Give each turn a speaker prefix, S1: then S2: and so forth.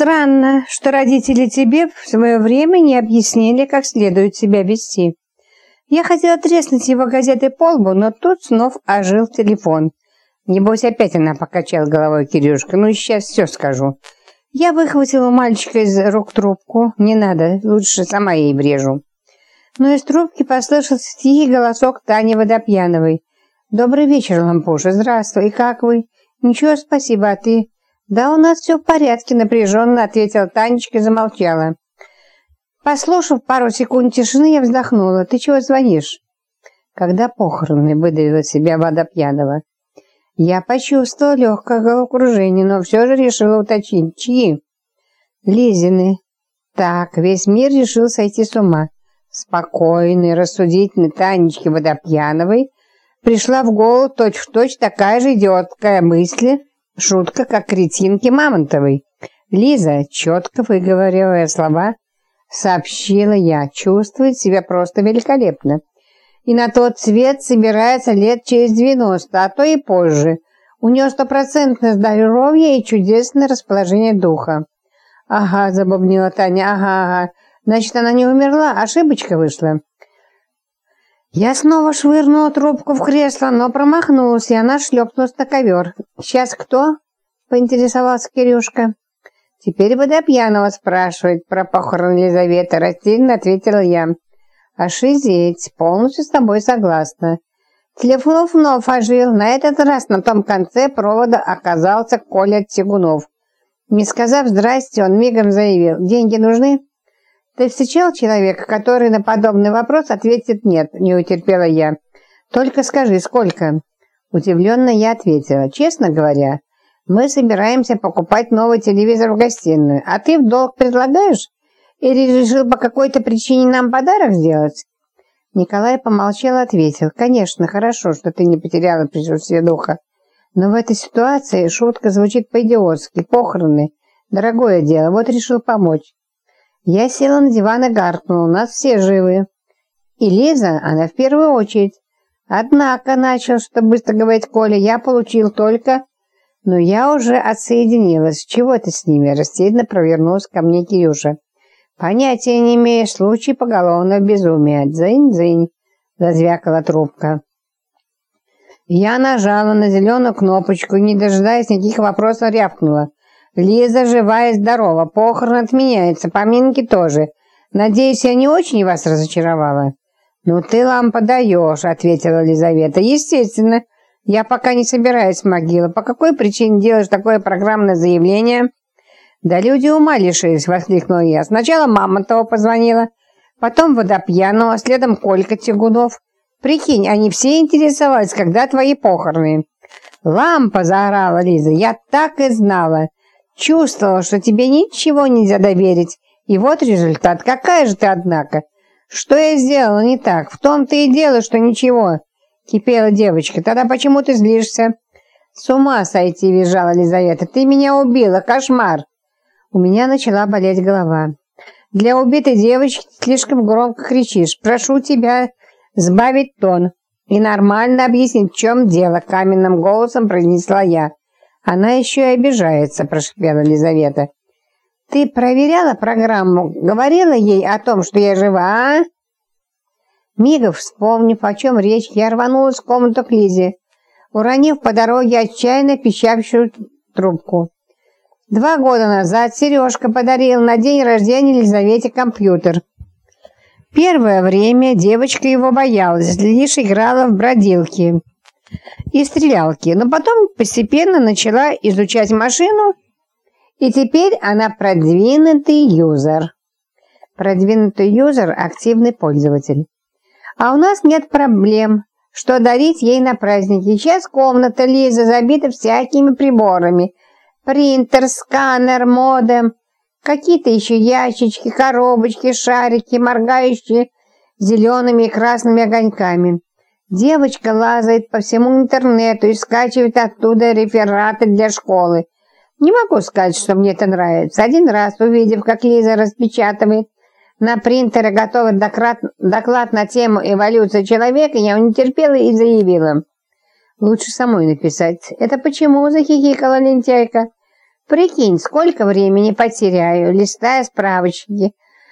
S1: Странно, что родители тебе в свое время не объяснили, как следует себя вести. Я хотела треснуть его газетой по лбу, но тут снова ожил телефон. Небось, опять она покачала головой Кирюшка. Ну, сейчас все скажу. Я выхватила у мальчика из рук трубку. Не надо, лучше сама ей брежу. Но из трубки послышался тихий голосок Тани Водопьяновой. «Добрый вечер, Лампуша. Здравствуй. И как вы?» «Ничего, спасибо. А ты?» «Да у нас все в порядке», — напряженно ответила Танечка и замолчала. Послушав пару секунд тишины, я вздохнула. «Ты чего звонишь?» Когда похороны выдавила себя водопьяного. Я почувствовала легкое головокружение, но все же решила уточнить. Чьи? Лизины. Так, весь мир решил сойти с ума. Спокойной, рассудительной Танечке Водопьяновой пришла в голову точь-в-точь точь такая же идиотская мысль, шутка, как кретинки Мамонтовой. Лиза, четко выговаривая слова, сообщила я, чувствует себя просто великолепно. И на тот свет собирается лет через 90, а то и позже. У нее стопроцентное здоровье и чудесное расположение духа. «Ага», — забубнила Таня, «ага, ага. Значит, она не умерла, ошибочка вышла». Я снова швырнула трубку в кресло, но промахнулась, и она шлепнулась на ковер. «Сейчас кто?» — поинтересовался Кирюшка. «Теперь Водопьянова спрашивает про похорон Елизаветы», — растерянно ответила я. «Ошизеть, полностью с тобой согласна». Телефон вновь ожил. На этот раз на том конце провода оказался Коля Тягунов. Не сказав «здрасте», он мигом заявил «Деньги нужны?» «Ты встречал человека, который на подобный вопрос ответит «нет», — не утерпела я. «Только скажи, сколько?» Удивленно я ответила. «Честно говоря, мы собираемся покупать новый телевизор в гостиную, а ты в долг предлагаешь? Или решил по какой-то причине нам подарок сделать?» Николай помолчал и ответил. «Конечно, хорошо, что ты не потеряла присутствие духа. Но в этой ситуации шутка звучит по-идиотски. Похороны. Дорогое дело, вот решил помочь. Я села на диван и гаркнула. У нас все живы. И Лиза, она в первую очередь. Однако, начал что быстро говорить Коля, я получил только... Но я уже отсоединилась. Чего ты с ними? Растерянно провернулась ко мне Кирюша. Понятия не имею, случай поголовного безумия. Дзынь-дзынь, зазвякала трубка. Я нажала на зеленую кнопочку не дожидаясь никаких вопросов, рявкнула. Лиза жива и здорова, похорон отменяется, поминки тоже. Надеюсь, я не очень вас разочаровала?» «Ну ты, лампа, даешь», — ответила Лизавета. «Естественно. Я пока не собираюсь в могилу. По какой причине делаешь такое программное заявление?» «Да люди ума лишились», — воскликнула я. «Сначала Мамонтова позвонила, потом Водопьянова, следом Колька Тягунов. Прикинь, они все интересовались, когда твои похороны». «Лампа!» — заорала Лиза. «Я так и знала. Чувствовала, что тебе ничего нельзя доверить. И вот результат. Какая же ты, однако? Что я сделала не так? В том-то и дело, что ничего. Кипела девочка. Тогда почему ты злишься? С ума сойти, визжала Лизавета. Ты меня убила. Кошмар. У меня начала болеть голова. Для убитой девочки слишком громко кричишь. Прошу тебя сбавить тон и нормально объяснить, в чем дело, каменным голосом произнесла я. Она еще и обижается, прошипела Лизавета. Ты проверяла программу? Говорила ей о том, что я жива, а? Мигов, вспомнив, о чем речь, я рванулась в комнату к Лизе, уронив по дороге отчаянно пищавшую трубку. Два года назад Сережка подарил на день рождения Елизавете компьютер. Первое время девочка его боялась, лишь играла в бродилки и стрелялки, но потом постепенно начала изучать машину, и теперь она продвинутый юзер. Продвинутый юзер – активный пользователь. А у нас нет проблем, что дарить ей на праздники. Сейчас комната Лизы забита всякими приборами. Принтер, сканер, модем, какие-то еще ящички, коробочки, шарики, моргающие зелеными и красными огоньками. Девочка лазает по всему интернету и скачивает оттуда рефераты для школы. Не могу сказать, что мне это нравится. Один раз, увидев, как Лиза распечатывает на принтере готовый доклад, на тему эволюции человека, я не и заявила. Лучше самой написать. Это почему, захихикала лентяйка. Прикинь, сколько времени потеряю, листая справочники,